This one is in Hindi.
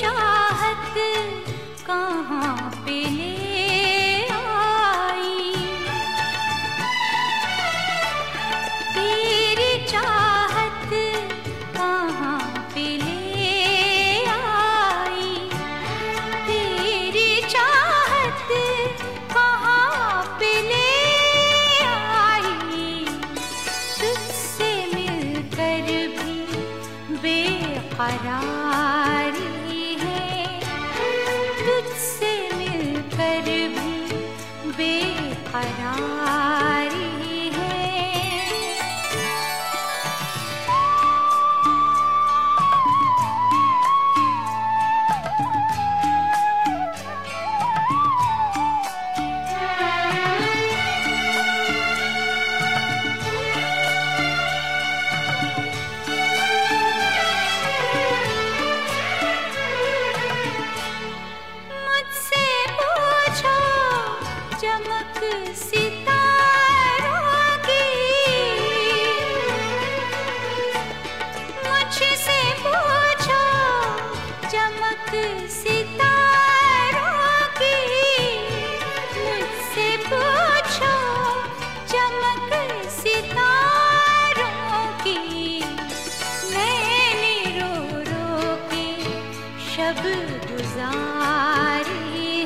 चाहत कहाँ पे ले dos ares.